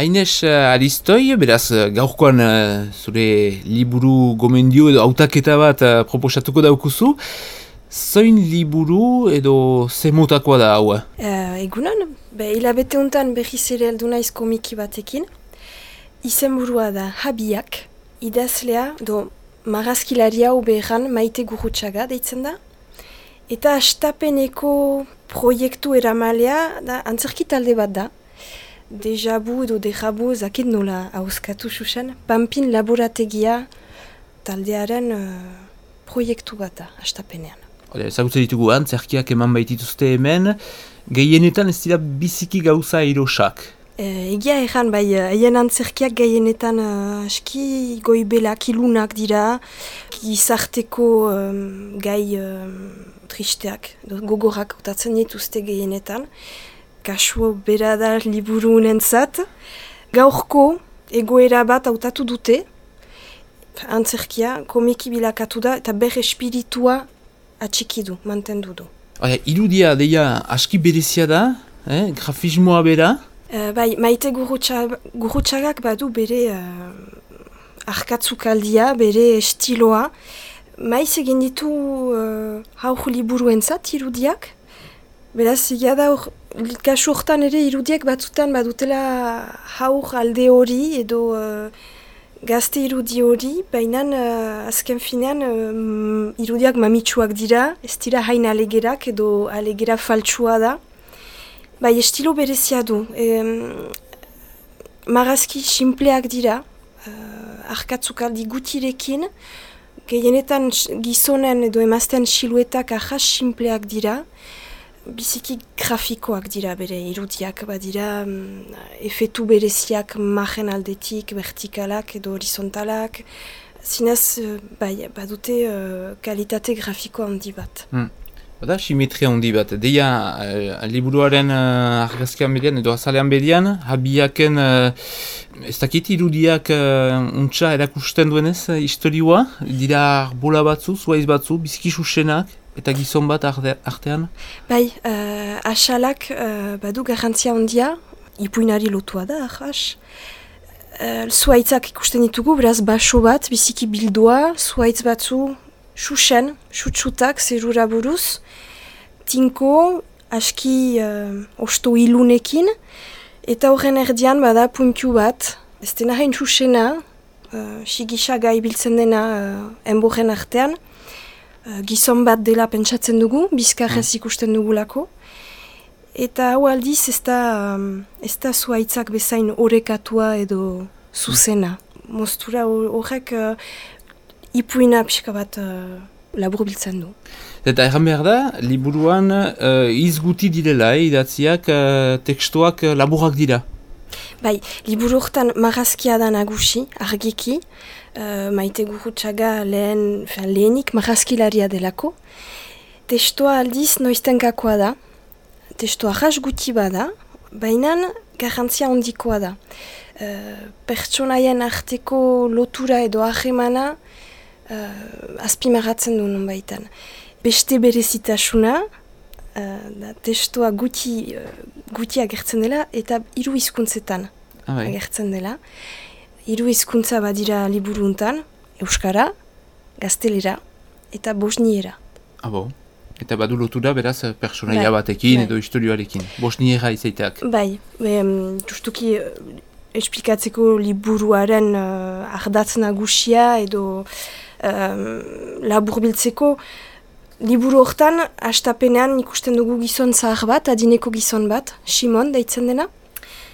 Hainez uh, Aristoi, beraz gaurkoan zure liburu gomendio edo autaketa bat uh, proposatuko daukuzu. Zoin liburu edo zemotakoa da hau? Uh, egunan, be, hilabete honetan behiz ere aldu naiz komiki batekin. Izen burua da Habiak, idazlea, do marazkilari hau behan maite gurutxaga deitzen da. Eta astapeneko proiektu eramalea da antzerki talde bat da. Dejabu edo dejabu zakit nola hauskatu susen. Pampin laborategia taldearen uh, proiektu bat da, astapenean. Zagutzen ditugu antzerkiak eman baitituzte hemen, gehienetan ez dira biziki gauza erosak. E, egia egan, bai, haien antzerkiak gehienetan uh, aski goibelak ilunak dira, gizarteko um, gai um, tristeak, gogorak utatzen dituzte gehienetan kasua bera da liburu unentzat. Gaurko egoera bat hautatu dute, antzerkia, komiki bilakatu da, eta ber espiritua atxikidu, mantendu du. Oia, irudia deia aski berezia da, eh? grafismoa bera? Uh, bai, maite gurutxagak badu bere uh, arkatzukaldia, bere estiloa. Maiz egin ditu uh, haur liburuentzat irudiak, Beraz, ja da hor, kasu hortan ere irudiek batzutan badutela haur alde hori edo uh, gazte irudi hori, baina uh, azken finean uh, irudiak mamitsuak dira, ez dira hain alegerak edo alegera faltsua da. Bai, estilo berezia du. E, marazki simpleak dira, uh, arkatzukaldi gutirekin, gehienetan gizonen edo emazten siluetak ahas simpleak dira, biziki grafikoak dira bere irudiak, badira um, efetu bereziak magen aldetik, vertikalak edo horizontalak, zinez, uh, bai, badute uh, kalitate grafiko handi bat. Hmm. Bada, simetria handi bat. Deia, uh, liburuaren uh, argazkian bedian, edo azalean bedian, habiaken, uh, ez dakit irudiak uh, untsa erakusten duenez, uh, historioa, dira bola batzu, zuaiz batzu, biziki susenak, Eta gizon bat artean? Bai, uh, asalak uh, badu garrantzia handia, ipuinari lotua da, ahas. Uh, zuaitzak ikusten ditugu, beraz baso bat, biziki bildua, zuaitz batzu, susen, sutsutak, zerura buruz, tinko, aski uh, osto ilunekin, eta horren erdian bada puntu bat, ez dena hain susena, uh, sigisa gai biltzen dena uh, enborren artean, Eh, gizon bat dela pentsatzen dugu, bizkarrez mm. ikusten dugulako. Eta hau aldiz ez da, um, ez da zuaitzak bezain orekatua edo zuzena. Mostura horrek uh, ipuina pixka bat uh, labur biltzen du. Eta erran behar da, liburuan uh, izguti direla, idatziak, uh, tekstuak uh, laburak dira. Bai, liburu horretan marazkia da nagusi, argiki, uh, maite gurutxaga lehen, lehenik marazkilaria delako. Testoa aldiz noiztenkakoa da, testoa jas guti bada, baina garantzia ondikoa da. Uh, pertsonaien arteko lotura edo ahemana uh, azpimaratzen du non baitan. Beste berezitasuna, da testoa guti, uh, guti agertzen dela eta hiru hizkuntzetan ah, bai. agertzen dela hiru hizkuntza badira liburuntan, euskara, gaztelera eta bosniera. Abo. Ah, eta badu lotura beraz personaia bai, batekin bai. edo historioarekin. Bosniera izaiteak. Bai, be, justuki uh, esplikatzeko liburuaren uh, ardatz nagusia edo um, laburbiltzeko liburu hortan astapenean ikusten dugu gizon zahar bat, adineko gizon bat, Simon deitzen dena.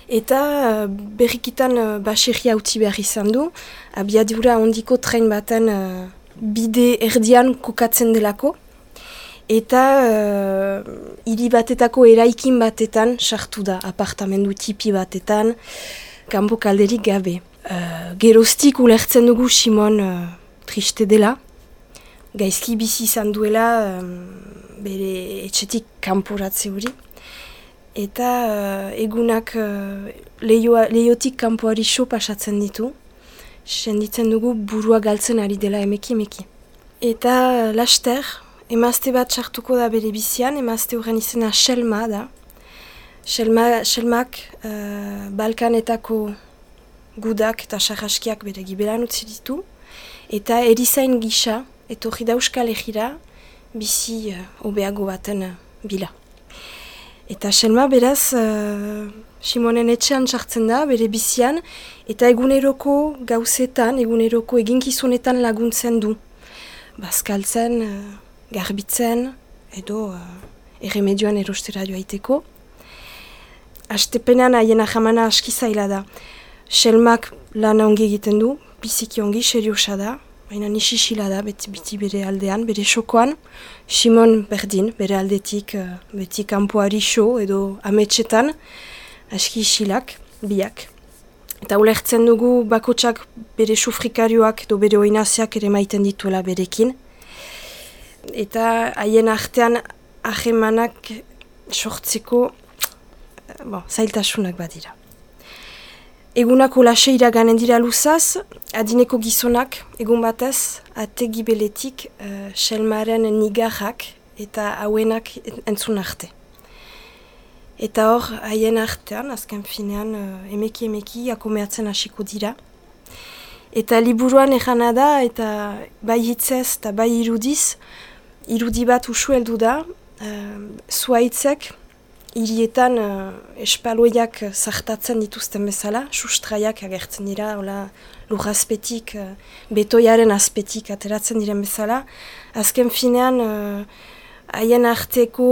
Eta uh, berrikitan uh, baserri hauti behar izan du, abiadura ondiko tren baten uh, bide erdian kokatzen delako. Eta uh, hiri batetako eraikin batetan sartu da, apartamendu tipi batetan, kanpo kalderik gabe. Uh, geroztik ulertzen dugu Simon uh, triste dela, gaizki bizi izan duela um, bere etxetik kanporatze hori eta uh, egunak uh, lehiotik kanpoari so pasatzen ditu. Senditzen dugu burua galtzen ari dela emeki emeki. Eta uh, laster, emazte bat sartuko da bere bizian, emazte horren izena Selma da. Selma, Selmak uh, Balkanetako gudak eta sarraskiak bere gibelan utzi ditu, eta erizain gisa, etorri da Euskal bizi uh, obeago baten uh, bila. Eta Selma beraz, uh, Simonen etxean sartzen da, bere bizian, eta eguneroko gauzetan, eguneroko eginkizunetan laguntzen du. Bazkaltzen, uh, garbitzen, edo uh, erremedioan erostera joaiteko. Astepenean haien ahamana aski zaila da. Selmak lan ongi egiten du, biziki ongi, seriosa da, baina nisisila da, beti, beti bere aldean, bere xokoan. Simon berdin, bere aldetik, uh, beti kampuari xo edo ametxetan, aski isilak, biak. Eta ulertzen dugu bakotsak bere sufrikarioak edo bere oinaziak ere maiten dituela berekin. Eta haien artean ahemanak sortzeko bon, zailtasunak badira. Egunako lase iraganen dira luzaz, adineko gizonak, egun batez, ategi beletik, uh, selmaren nigarrak eta hauenak entzun arte. Eta hor, haien artean, azken finean, uh, emeki emeki, akomeatzen hasiko dira. Eta liburuan ejana da, eta bai hitzez eta bai irudiz, irudi bat usu heldu da, uh, zuaitzek, hirietan uh, espaloiak zartatzen dituzten bezala, sustraiak agertzen dira, hola, lurrazpetik, uh, betoiaren azpetik ateratzen diren bezala. Azken finean, uh, haien arteko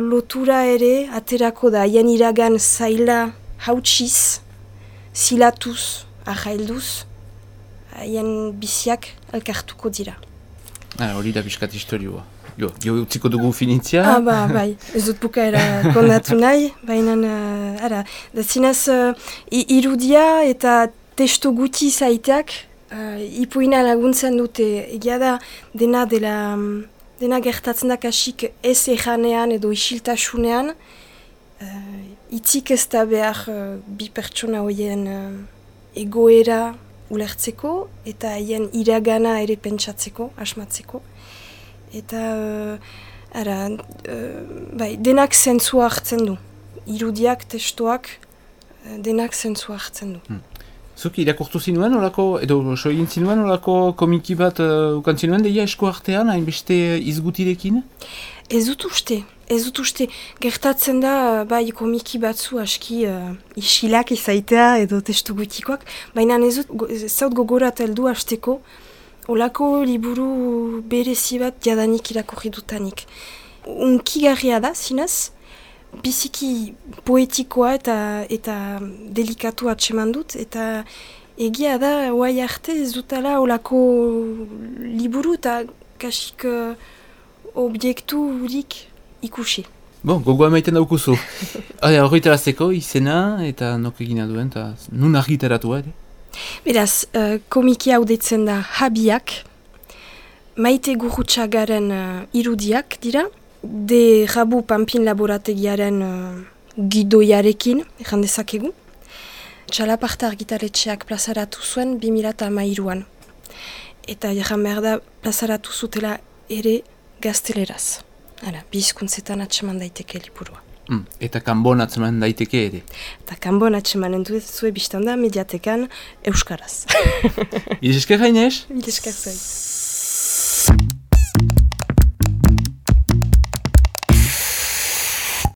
lotura ere, aterako da, haien iragan zaila hautsiz, zilatuz, ahailduz, haien biziak elkartuko dira. Ah, hori da biskat historioa. Jo, jo utziko dugu finitzia. Ah, ba, bai, ez dut bukaera kondatu nahi, baina, uh, ara, da zinez, uh, irudia eta testo guti zaiteak, uh, ipuina laguntzen dute, egia da, dena dela, dena gertatzen da kasik ez ejanean edo isiltasunean, uh, itzik ez da behar uh, bi pertsona horien uh, egoera ulertzeko, eta haien iragana ere pentsatzeko, asmatzeko eta uh, ara, uh, bai, denak zentzua hartzen du. Irudiak, testoak, uh, denak zentzua hartzen du. Hmm. Zuki, irakurtu zinuen, olako, edo soin zinuen, olako komiki bat uh, ukan zinuen, deia esko artean, hainbeste izgutirekin? Ez dut uste, ez dut uste. Gertatzen da, bai, komiki batzu aski uh, isilak izaitea edo testu gutikoak, baina ez dut, zaut gogorat heldu hasteko, Olako liburu berezi bat jadanik irakurri dutanik. Unkigarria da, zinez, biziki poetikoa eta eta delikatu atseman dut, eta egia da, oai arte ez dutala olako liburu eta kasik uh, obiektu hurik ikusi. Bon, gogoa maiten daukuzu. Horretarazteko izena eta nok egina duen, eta nun argitaratu ere? Beraz, uh, komiki hau detzen da habiak, maite gurutxagaren uh, irudiak dira, de rabu pampin laborategiaren uh, gidoiarekin, ekan dezakegu. Txalaparta argitaretxeak plazaratu zuen 2008an. Eta egan behar da plazaratu zutela ere gazteleraz. Hala, bizkuntzetan atseman daiteke lipurua. Mm. Eta kanbon atzeman daiteke ere. Eta kanbon atzeman entu ez zuen biztanda mediatekan Euskaraz. Ilesker gainez? Ilesker zuen.